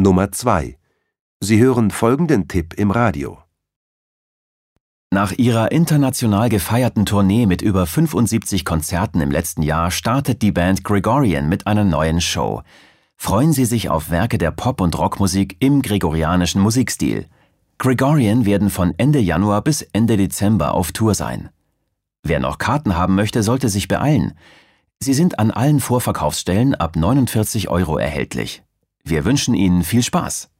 Nummer 2. Sie hören folgenden Tipp im Radio. Nach ihrer international gefeierten Tournee mit über 75 Konzerten im letzten Jahr startet die Band Gregorian mit einer neuen Show. Freuen Sie sich auf Werke der Pop- und Rockmusik im gregorianischen Musikstil. Gregorian werden von Ende Januar bis Ende Dezember auf Tour sein. Wer noch Karten haben möchte, sollte sich beeilen. Sie sind an allen Vorverkaufsstellen ab 49 Euro erhältlich. Wir wünschen Ihnen viel Spaß.